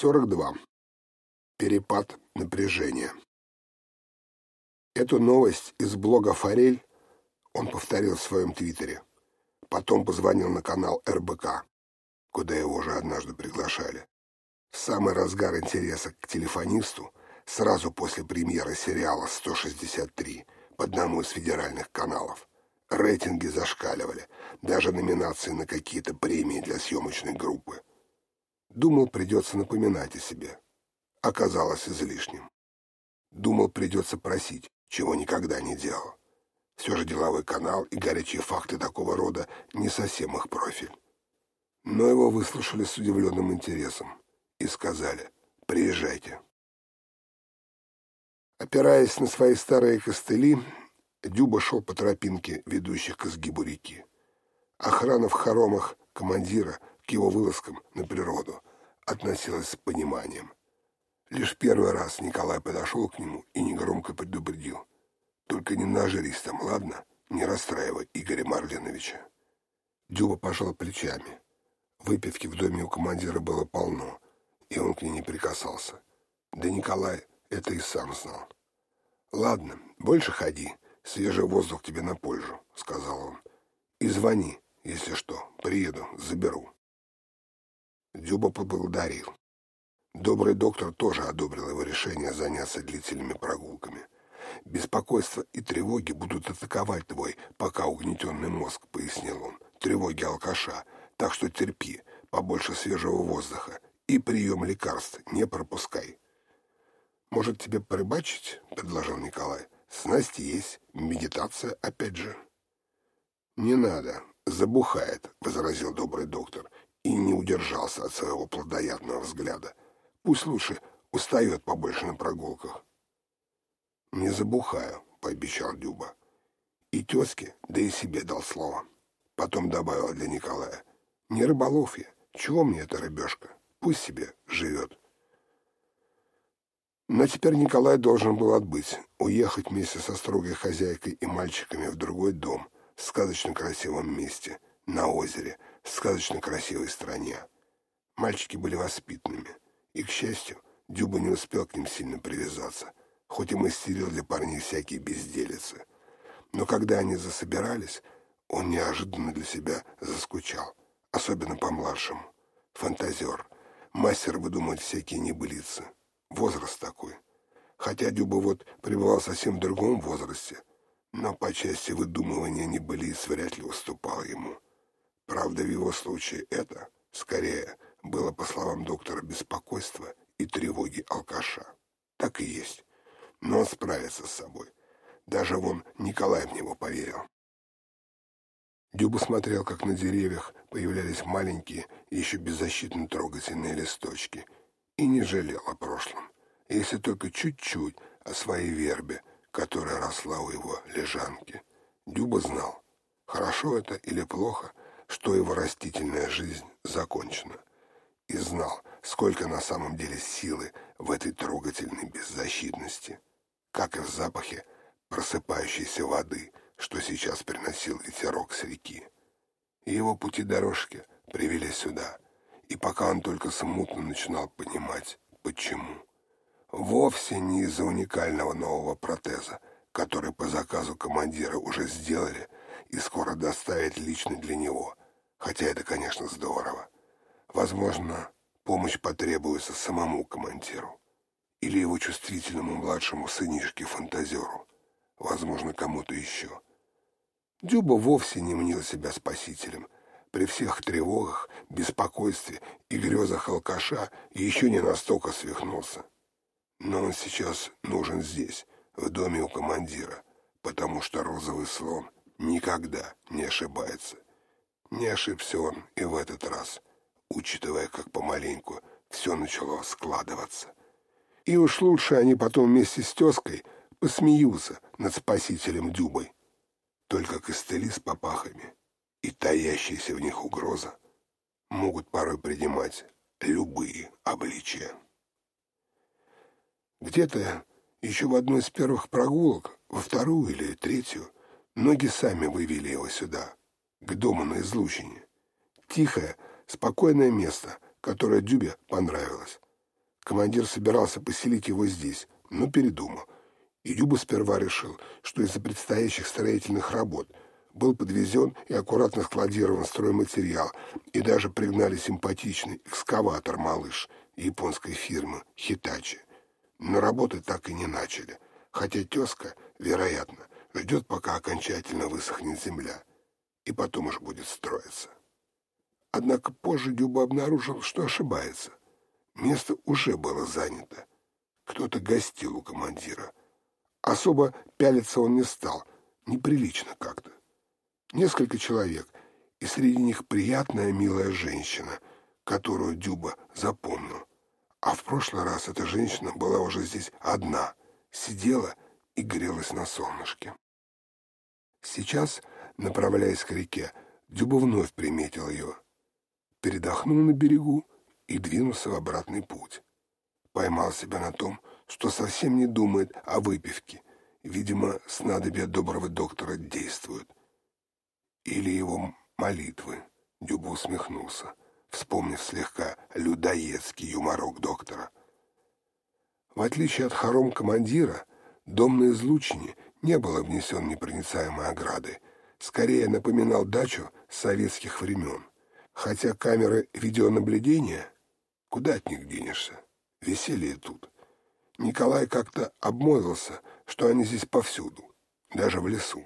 42. Перепад напряжения. Эту новость из блога «Форель» он повторил в своем твиттере. Потом позвонил на канал РБК, куда его уже однажды приглашали. В самый разгар интереса к телефонисту, сразу после премьеры сериала «163» по одному из федеральных каналов, рейтинги зашкаливали, даже номинации на какие-то премии для съемочной группы. Думал, придется напоминать о себе. Оказалось излишним. Думал, придется просить, чего никогда не делал. Все же деловой канал и горячие факты такого рода не совсем их профиль. Но его выслушали с удивленным интересом и сказали «Приезжайте». Опираясь на свои старые костыли, Дюба шел по тропинке, ведущих к изгибу реки. Охрана в хоромах командира его вылазкам на природу относилась с пониманием. Лишь первый раз Николай подошел к нему и негромко предупредил. «Только не нажрись там, ладно? Не расстраивай Игоря Марлиновича». Дюба пожал плечами. Выпивки в доме у командира было полно, и он к ней не прикасался. Да Николай это и сам знал. «Ладно, больше ходи, свежий воздух тебе на пользу», — сказал он. «И звони, если что, приеду, заберу». Дюба поблагодарил. Добрый доктор тоже одобрил его решение заняться длительными прогулками. «Беспокойство и тревоги будут атаковать твой пока угнетенный мозг», — пояснил он. «Тревоги алкаша, так что терпи, побольше свежего воздуха и прием лекарств не пропускай». «Может, тебе порыбачить?» — предложил Николай. «Снасти есть, медитация опять же». «Не надо, забухает», — возразил добрый доктор и не удержался от своего плодоядного взгляда. Пусть лучше устает побольше на прогулках. «Не забухаю», — пообещал Дюба. И тезке, да и себе дал слово. Потом добавил для Николая. «Не рыболов я. Чего мне эта рыбешка? Пусть себе живет». Но теперь Николай должен был отбыть, уехать вместе со строгой хозяйкой и мальчиками в другой дом, в сказочно красивом месте, на озере, сказочно красивой стране. Мальчики были воспитанными, и, к счастью, Дюба не успел к ним сильно привязаться, хоть и мастерил для парней всякие безделицы. Но когда они засобирались, он неожиданно для себя заскучал, особенно по-младшему. Фантазер, мастер выдумывать всякие небылицы. Возраст такой. Хотя Дюба вот пребывал совсем в другом возрасте, но по части выдумывания небылиц вряд ли уступал ему. Правда, в его случае это, скорее, было, по словам доктора, беспокойство и тревоги алкаша. Так и есть. Но он справится с собой. Даже вон Николай в него поверил. Дюба смотрел, как на деревьях появлялись маленькие, еще беззащитно трогательные листочки, и не жалел о прошлом, если только чуть-чуть о своей вербе, которая росла у его лежанки. Дюба знал, хорошо это или плохо, что его растительная жизнь закончена и знал, сколько на самом деле силы в этой трогательной беззащитности, как и в запахе просыпающейся воды, что сейчас приносил ветерок с реки. И его пути дорожки привели сюда, и пока он только смутно начинал понимать, почему. Вовсе не из-за уникального нового протеза, который по заказу командира уже сделали и скоро доставят лично для него, хотя это, конечно, здорово. Возможно, помощь потребуется самому командиру или его чувствительному младшему сынишке-фантазеру, возможно, кому-то еще. Дюба вовсе не мнил себя спасителем. При всех тревогах, беспокойстве и грезах алкаша еще не настолько свихнулся. Но он сейчас нужен здесь, в доме у командира, потому что розовый слон никогда не ошибается. Не ошибся он и в этот раз — учитывая, как помаленьку все начало складываться. И уж лучше они потом вместе с тезкой посмеются над спасителем Дюбой. Только костыли с попахами и таящаяся в них угроза могут порой принимать любые обличия. Где-то еще в одной из первых прогулок, во вторую или третью, ноги сами вывели его сюда, к дому на излучине. Тихое, Спокойное место, которое Дюбе понравилось. Командир собирался поселить его здесь, но передумал. И Дюба сперва решил, что из-за предстоящих строительных работ был подвезен и аккуратно складирован стройматериал, и даже пригнали симпатичный экскаватор «Малыш» японской фирмы «Хитачи». Но работы так и не начали, хотя тезка, вероятно, ждет, пока окончательно высохнет земля, и потом уж будет строиться. Однако позже Дюба обнаружил, что ошибается. Место уже было занято. Кто-то гостил у командира. Особо пялиться он не стал, неприлично как-то. Несколько человек, и среди них приятная, милая женщина, которую Дюба запомнил. А в прошлый раз эта женщина была уже здесь одна, сидела и грелась на солнышке. Сейчас, направляясь к реке, Дюба вновь приметил ее. Передохнул на берегу и двинулся в обратный путь. Поймал себя на том, что совсем не думает о выпивке. Видимо, снадобья доброго доктора действуют. Или его молитвы. Дюба усмехнулся, вспомнив слегка людоедский юморок доктора. В отличие от хором командира, дом на излучине не был обнесен непроницаемой оградой, скорее напоминал дачу советских времен. Хотя камеры видеонаблюдения, куда от них денешься, веселье тут. Николай как-то обмолвился, что они здесь повсюду, даже в лесу,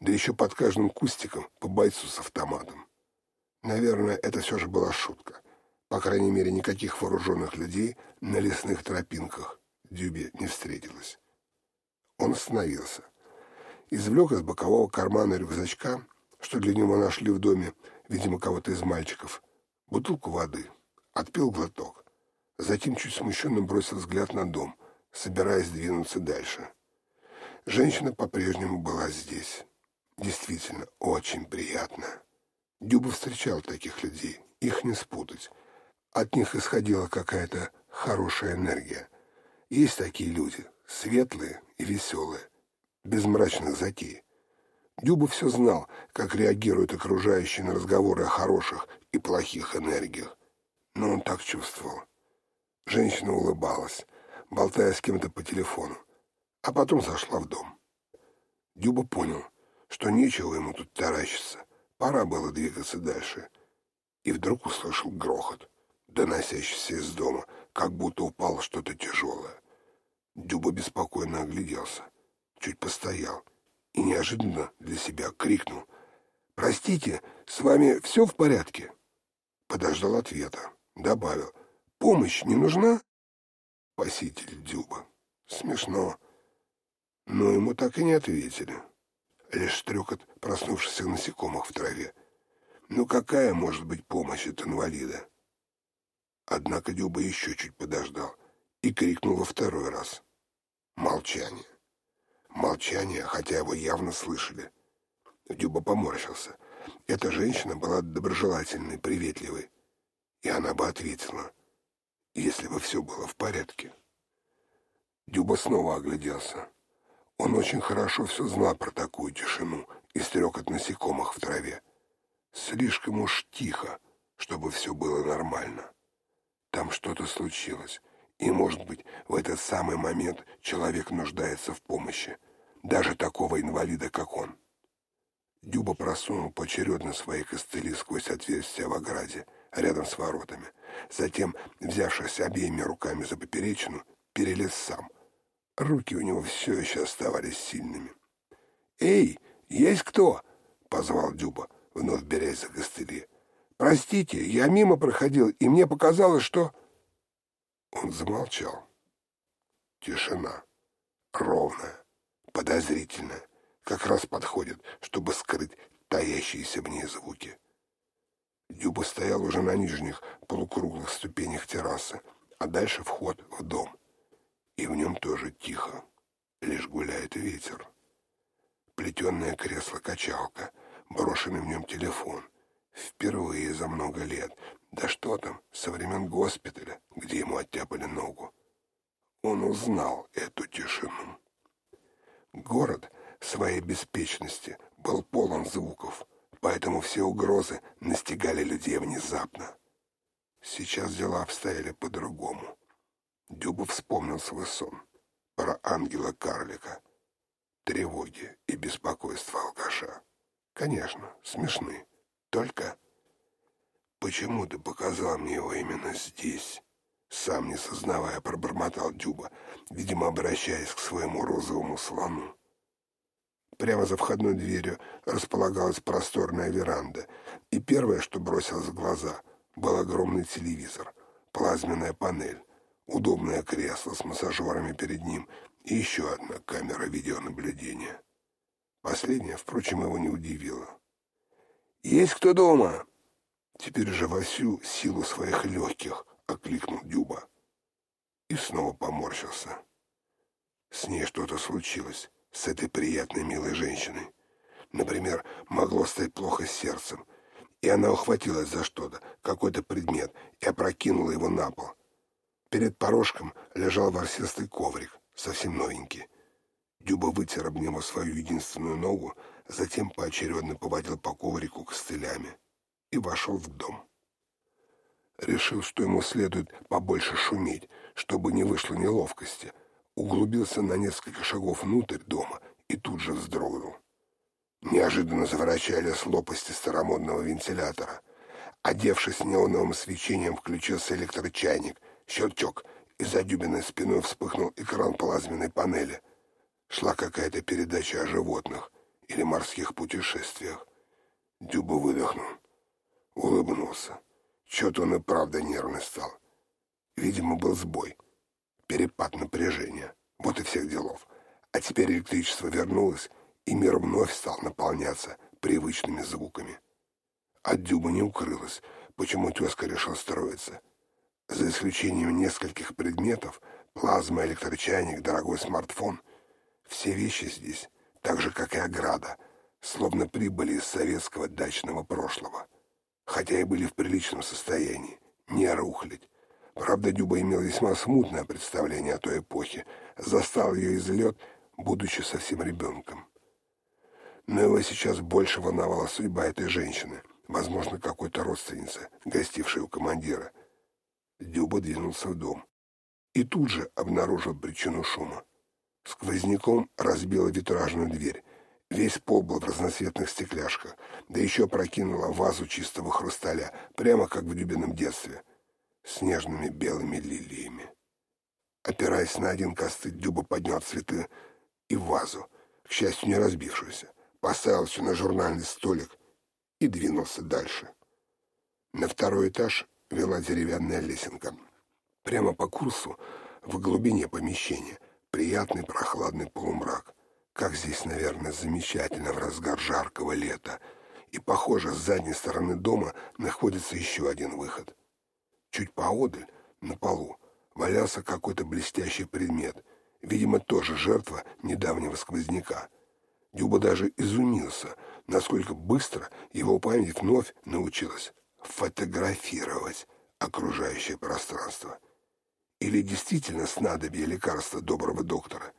да еще под каждым кустиком по бойцу с автоматом. Наверное, это все же была шутка. По крайней мере, никаких вооруженных людей на лесных тропинках Дюбе не встретилось. Он остановился. Извлек из бокового кармана рюкзачка, что для него нашли в доме, видимо, кого-то из мальчиков, бутылку воды, отпил глоток. Затем чуть смущенно бросил взгляд на дом, собираясь двинуться дальше. Женщина по-прежнему была здесь. Действительно, очень приятно. Дюба встречал таких людей, их не спутать. От них исходила какая-то хорошая энергия. Есть такие люди, светлые и веселые, без мрачных затей. Дюба все знал, как реагируют окружающие на разговоры о хороших и плохих энергиях. Но он так чувствовал. Женщина улыбалась, болтая с кем-то по телефону, а потом зашла в дом. Дюба понял, что нечего ему тут таращиться, пора было двигаться дальше. И вдруг услышал грохот, доносящийся из дома, как будто упало что-то тяжелое. Дюба беспокойно огляделся, чуть постоял и неожиданно для себя крикнул. «Простите, с вами все в порядке?» Подождал ответа, добавил. «Помощь не нужна?» Спаситель Дюба. Смешно. Но ему так и не ответили. Лишь стрекот проснувшихся насекомых в траве. Ну какая может быть помощь от инвалида? Однако Дюба еще чуть подождал и крикнул во второй раз. Молчание. Молчание, хотя его явно слышали. Дюба поморщился. Эта женщина была доброжелательной, приветливой. И она бы ответила, если бы все было в порядке. Дюба снова огляделся. Он очень хорошо все знал про такую тишину и стрекот насекомых в траве. Слишком уж тихо, чтобы все было нормально. Там что-то случилось, и, может быть, в этот самый момент человек нуждается в помощи, даже такого инвалида, как он. Дюба просунул поочередно свои костыли сквозь отверстия в ограде, рядом с воротами. Затем, взявшись обеими руками за поперечину, перелез сам. Руки у него все еще оставались сильными. «Эй, есть кто?» — позвал Дюба, вновь берясь за костыли. «Простите, я мимо проходил, и мне показалось, что...» Он замолчал. Тишина. Ровная, подозрительная. Как раз подходит, чтобы скрыть таящиеся в ней звуки. Дюба стоял уже на нижних полукруглых ступенях террасы, а дальше вход в дом. И в нем тоже тихо, лишь гуляет ветер. Плетенное кресло-качалка, брошенный в нем телефон. Впервые за много лет да что там, со времен госпиталя, где ему оттяпали ногу. Он узнал эту тишину. Город своей беспечности был полон звуков, поэтому все угрозы настигали людей внезапно. Сейчас дела обстояли по-другому. Дюба вспомнил свой сон про ангела-карлика. Тревоги и беспокойство алкаша. Конечно, смешны. Только... Почему ты показал мне его именно здесь? Сам не сознавая, пробормотал Дюба, видимо, обращаясь к своему розовому слону. Прямо за входной дверью располагалась просторная веранда, и первое, что бросилось в глаза, был огромный телевизор, плазменная панель, удобное кресло с массажерами перед ним и еще одна камера видеонаблюдения. Последняя, впрочем, его не удивила. «Есть кто дома?» Теперь же во всю силу своих легких окликнул Дюба. И снова поморщился. С ней что-то случилось, с этой приятной милой женщиной. Например, могло стать плохо с сердцем, и она ухватилась за что-то, какой-то предмет, и опрокинула его на пол. Перед порожком лежал ворсистый коврик, совсем новенький. Дюба вытер об него свою единственную ногу, затем поочередно поводил по коврику костылями и вошел в дом. Решил, что ему следует побольше шуметь, чтобы не вышло неловкости. Углубился на несколько шагов внутрь дома и тут же вздрогнул. Неожиданно заворачали лопасти старомодного вентилятора. Одевшись неоновым свечением, включился электрочайник. Щелчок, и за Дюбиной спиной вспыхнул экран плазменной панели — Шла какая-то передача о животных или морских путешествиях. Дюба выдохнул, улыбнулся. Чё-то он и правда нервный стал. Видимо, был сбой, перепад напряжения. Вот и всех делов. А теперь электричество вернулось, и мир вновь стал наполняться привычными звуками. От Дюба не укрылось, почему тезка решил строиться. За исключением нескольких предметов, плазма, электрочайник, дорогой смартфон — все вещи здесь, так же, как и ограда, словно прибыли из советского дачного прошлого. Хотя и были в приличном состоянии, не рухлить. Правда, Дюба имел весьма смутное представление о той эпохе, застал ее излет, будучи совсем ребенком. Но его сейчас больше волновала судьба этой женщины, возможно, какой-то родственницы, гостившей у командира. Дюба двинулся в дом и тут же обнаружил причину шума. Сквозняком разбила витражную дверь. Весь пол был в разноцветных стекляшках, да еще прокинула вазу чистого хрусталя, прямо как в Дюбином детстве, с нежными белыми лилиями. Опираясь на один костыль, Дюба поднял цветы и вазу, к счастью, не разбившуюся, поставил все на журнальный столик и двинулся дальше. На второй этаж вела деревянная лесенка. Прямо по курсу, в глубине помещения — приятный прохладный полумрак. Как здесь, наверное, замечательно в разгар жаркого лета. И, похоже, с задней стороны дома находится еще один выход. Чуть поодаль, на полу, валялся какой-то блестящий предмет. Видимо, тоже жертва недавнего сквозняка. Дюба даже изумился, насколько быстро его память вновь научилась фотографировать окружающее пространство. Или действительно снадобье лекарства доброго доктора,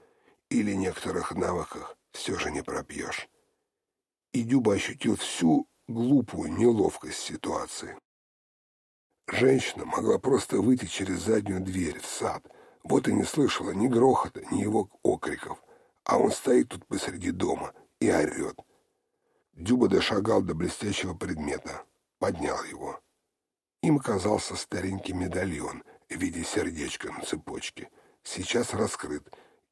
или некоторых навыках все же не пропьешь. И Дюба ощутил всю глупую неловкость ситуации. Женщина могла просто выйти через заднюю дверь в сад, вот и не слышала ни грохота, ни его окриков, а он стоит тут посреди дома и орет. Дюба дошагал до блестящего предмета, поднял его. Им казался старенький медальон — в виде сердечка на цепочке, сейчас раскрыт,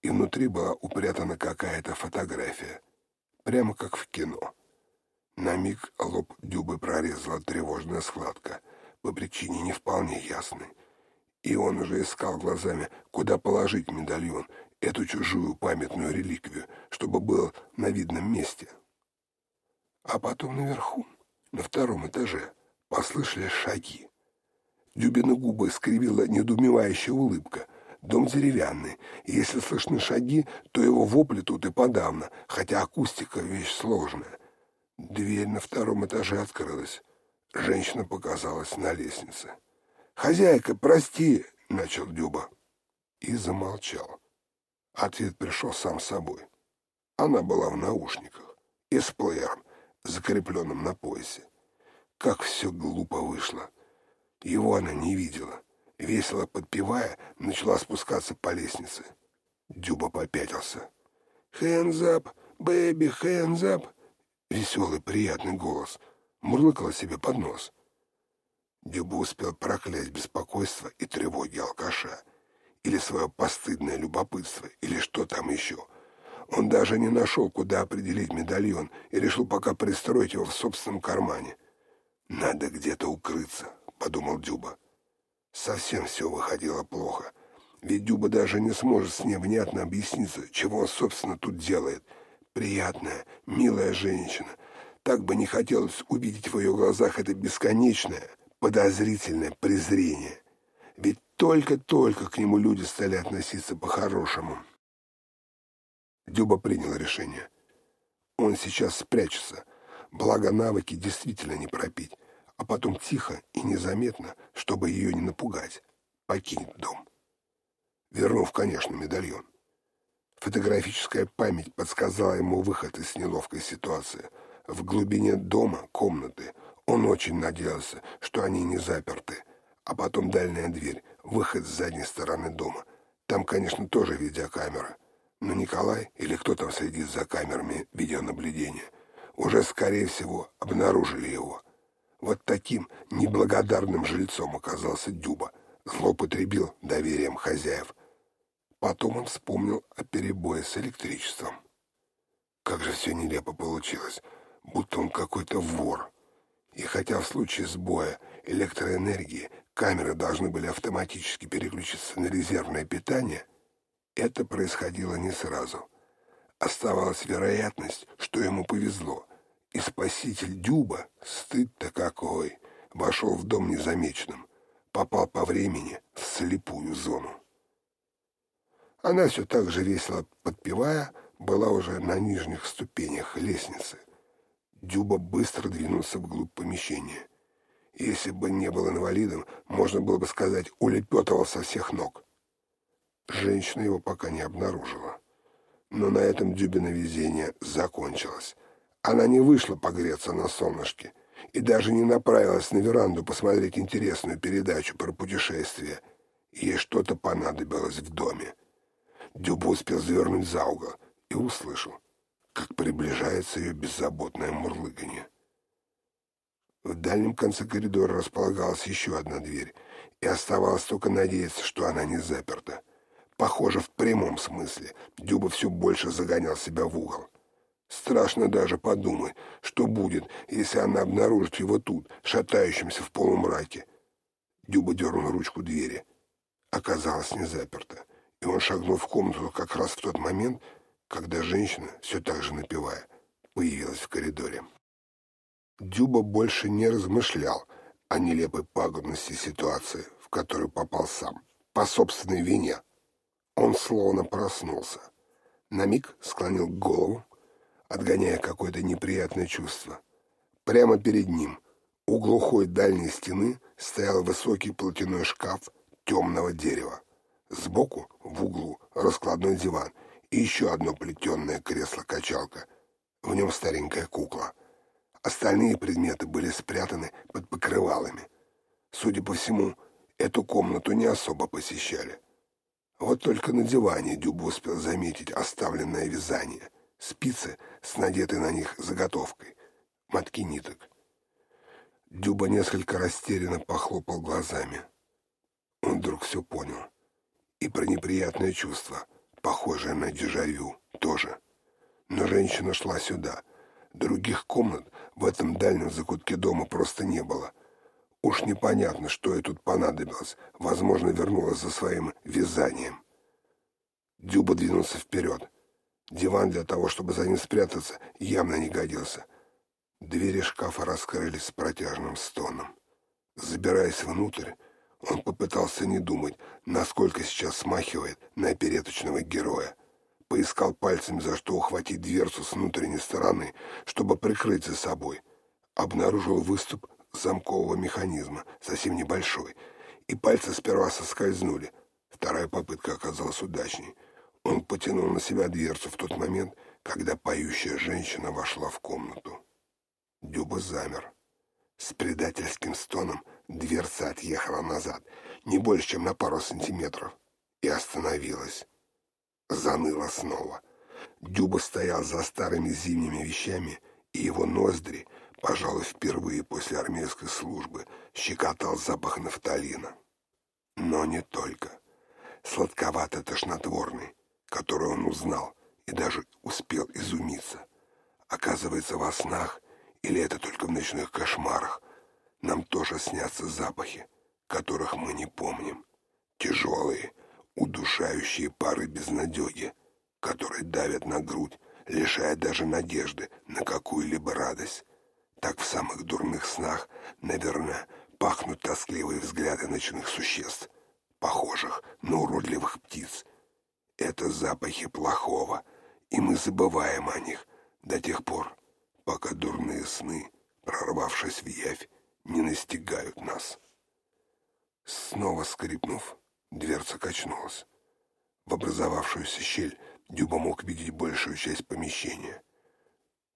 и внутри была упрятана какая-то фотография, прямо как в кино. На миг лоб Дюбы прорезала тревожная складка, по причине не вполне ясной. И он уже искал глазами, куда положить медальон, эту чужую памятную реликвию, чтобы был на видном месте. А потом наверху, на втором этаже, послышались шаги. Дюбины губы скривила недоумевающая улыбка. Дом деревянный, если слышны шаги, то его вопли тут и подавно, хотя акустика — вещь сложная. Дверь на втором этаже открылась. Женщина показалась на лестнице. «Хозяйка, прости!» — начал Дюба. И замолчал. Ответ пришел сам собой. Она была в наушниках и с плеером, закрепленным на поясе. Как все глупо вышло. Его она не видела. весело подпевая, начала спускаться по лестнице. Дюба попятился. «Hands up, baby, hands up!» Веселый, приятный голос. Мурлыкала себе под нос. Дюба успел проклясть беспокойство и тревоги алкаша. Или свое постыдное любопытство, или что там еще. Он даже не нашел, куда определить медальон, и решил пока пристроить его в собственном кармане. «Надо где-то укрыться», — подумал Дюба. Совсем все выходило плохо. Ведь Дюба даже не сможет с ней внятно объясниться, чего он, собственно, тут делает. Приятная, милая женщина. Так бы не хотелось увидеть в ее глазах это бесконечное, подозрительное презрение. Ведь только-только к нему люди стали относиться по-хорошему. Дюба принял решение. Он сейчас спрячется, благо навыки действительно не пропить, а потом тихо и незаметно, чтобы ее не напугать, покинет дом. Вернув, конечно, медальон. Фотографическая память подсказала ему выход из неловкой ситуации. В глубине дома, комнаты, он очень надеялся, что они не заперты. А потом дальняя дверь, выход с задней стороны дома. Там, конечно, тоже видеокамера. Но Николай или кто там следит за камерами видеонаблюдения, уже, скорее всего, обнаружили его. Вот таким неблагодарным жильцом оказался Дюба. Злоупотребил доверием хозяев. Потом он вспомнил о перебое с электричеством. Как же все нелепо получилось, будто он какой-то вор. И хотя в случае сбоя электроэнергии камеры должны были автоматически переключиться на резервное питание, это происходило не сразу. Оставалась вероятность, что ему повезло, и спаситель Дюба, стыд-то какой, вошел в дом незамеченным, попал по времени в слепую зону. Она все так же весело подпевая, была уже на нижних ступенях лестницы. Дюба быстро двинулся вглубь помещения. Если бы не был инвалидом, можно было бы сказать, улепетывал со всех ног. Женщина его пока не обнаружила. Но на этом Дюбина везение закончилось. Она не вышла погреться на солнышке и даже не направилась на веранду посмотреть интересную передачу про путешествия. Ей что-то понадобилось в доме. Дюба успел завернуть за угол и услышал, как приближается ее беззаботное мурлыканье. В дальнем конце коридора располагалась еще одна дверь, и оставалось только надеяться, что она не заперта. Похоже, в прямом смысле. Дюба все больше загонял себя в угол. Страшно даже подумать, что будет, если она обнаружит его тут, шатающимся в полумраке. Дюба дернул ручку двери. Оказалось, не заперта, и он шагнул в комнату как раз в тот момент, когда женщина, все так же напевая, появилась в коридоре. Дюба больше не размышлял о нелепой пагубности ситуации, в которую попал сам, по собственной вине. Он словно проснулся. На миг склонил голову, отгоняя какое-то неприятное чувство. Прямо перед ним, у глухой дальней стены, стоял высокий платяной шкаф темного дерева. Сбоку, в углу, раскладной диван и еще одно плетенное кресло-качалка. В нем старенькая кукла. Остальные предметы были спрятаны под покрывалами. Судя по всему, эту комнату не особо посещали. Вот только на диване Дюба успел заметить оставленное вязание. Спицы с надетой на них заготовкой. Мотки ниток. Дюба несколько растерянно похлопал глазами. Он вдруг все понял. И про неприятное чувство, похожее на дежавю, тоже. Но женщина шла сюда. Других комнат в этом дальнем закутке дома просто не было — Уж непонятно, что ей тут понадобилось. Возможно, вернулась за своим вязанием. Дюба двинулся вперед. Диван для того, чтобы за ним спрятаться, явно не годился. Двери шкафа раскрылись с протяжным стоном. Забираясь внутрь, он попытался не думать, насколько сейчас смахивает на опереточного героя. Поискал пальцами, за что ухватить дверцу с внутренней стороны, чтобы прикрыть за собой. Обнаружил выступ замкового механизма, совсем небольшой, и пальцы сперва соскользнули. Вторая попытка оказалась удачней. Он потянул на себя дверцу в тот момент, когда поющая женщина вошла в комнату. Дюба замер. С предательским стоном Дверца отъехала назад, не больше, чем на пару сантиметров, и остановилась. Заныла снова. Дюба стоял за старыми зимними вещами, и его ноздри, пожалуй, впервые после армейской службы, щекотал запах нафталина. Но не только. Сладковато-тошнотворный, который он узнал и даже успел изумиться. Оказывается, во снах, или это только в ночных кошмарах, нам тоже снятся запахи, которых мы не помним. Тяжелые, удушающие пары безнадеги, которые давят на грудь, лишая даже надежды на какую-либо радость. Так в самых дурных снах, наверное, пахнут тоскливые взгляды ночных существ, похожих на уродливых птиц. Это запахи плохого, и мы забываем о них до тех пор, пока дурные сны, прорвавшись в явь, не настигают нас. Снова скрипнув, дверца качнулась. В образовавшуюся щель Дюба мог видеть большую часть помещения.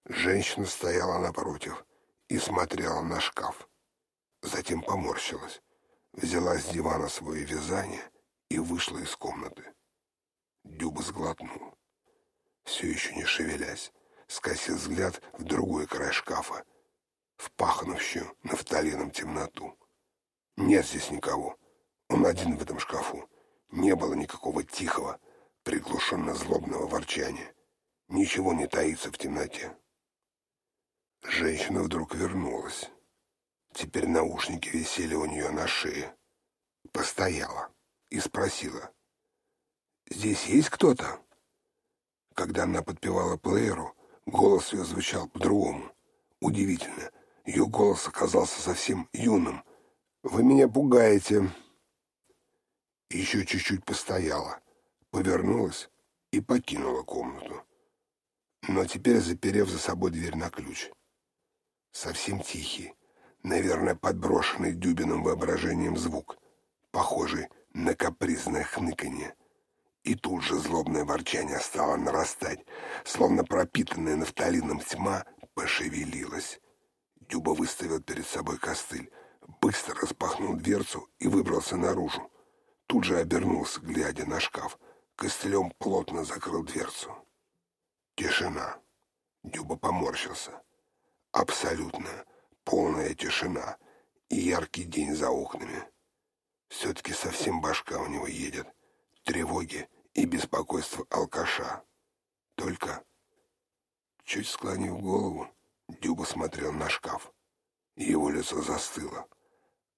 Женщина стояла напротив и смотрела на шкаф. Затем поморщилась, взяла с дивана свое вязание и вышла из комнаты. Дюба сглотнул. Все еще не шевелясь, скосил взгляд в другой край шкафа, в пахнущую нафталином темноту. Нет здесь никого. Он один в этом шкафу. Не было никакого тихого, приглушенно-злобного ворчания. Ничего не таится в темноте. Женщина вдруг вернулась. Теперь наушники висели у нее на шее. Постояла и спросила. «Здесь есть кто-то?» Когда она подпевала плееру, голос ее звучал по-другому. Удивительно, ее голос оказался совсем юным. «Вы меня пугаете». Еще чуть-чуть постояла, повернулась и покинула комнату. Но теперь заперев за собой дверь на ключ совсем тихий, наверное, подброшенный дюбиным воображением звук, похожий на капризное хныканье. И тут же злобное ворчание стало нарастать, словно пропитанная нафталином тьма пошевелилась. Дюба выставил перед собой костыль, быстро распахнул дверцу и выбрался наружу. Тут же обернулся, глядя на шкаф. Костылем плотно закрыл дверцу. Тишина. Дюба поморщился. Абсолютно полная тишина и яркий день за окнами. Все-таки совсем башка у него едет. Тревоги и беспокойство алкаша. Только, чуть склонив голову, Дюба смотрел на шкаф. Его лицо застыло,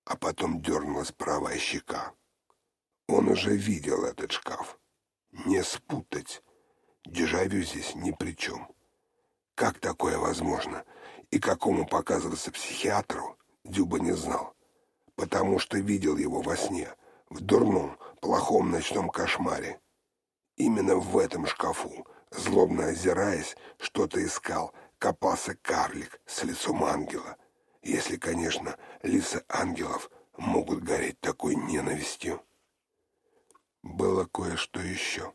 а потом дернулась правая щека. Он уже видел этот шкаф. Не спутать. Дежавю здесь ни при чем. Как такое возможно? И какому показываться психиатру, Дюба не знал, потому что видел его во сне, в дурном, плохом ночном кошмаре. Именно в этом шкафу, злобно озираясь, что-то искал, копался карлик с лицом ангела, если, конечно, лица ангелов могут гореть такой ненавистью. Было кое-что еще.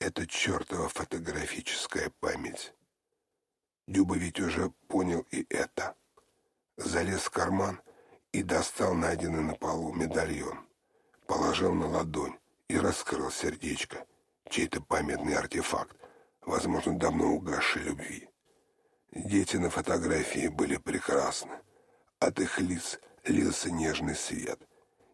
Это чертова фотографическая память. Дюба ведь уже понял и это. Залез в карман и достал найденный на полу медальон. Положил на ладонь и раскрыл сердечко. Чей-то памятный артефакт, возможно, давно угасшей любви. Дети на фотографии были прекрасны. От их лиц лился нежный свет.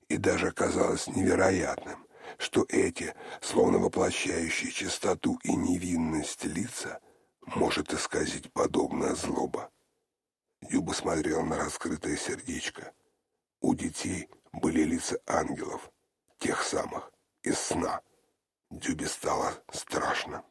И даже казалось невероятным, что эти, словно воплощающие чистоту и невинность лица — может исказить подобная злоба. Юба смотрел на раскрытое сердечко. У детей были лица ангелов, тех самых, из сна. Дюбе стало страшно.